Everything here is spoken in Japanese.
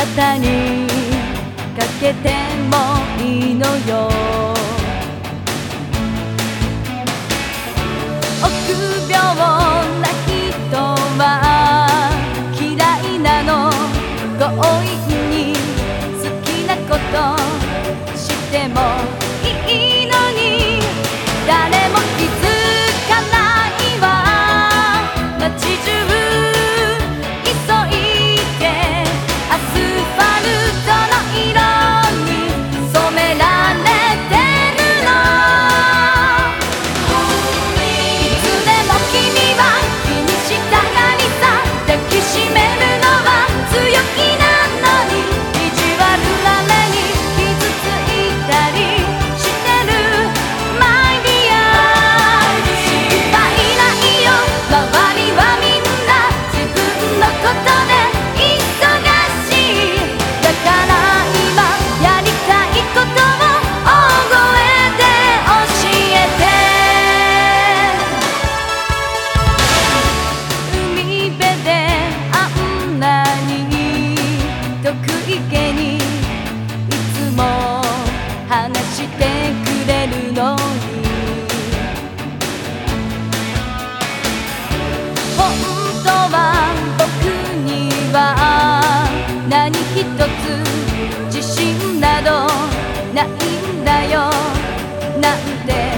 肩にかけてもいいのよ」ひとつ自信などないんだよ。なんて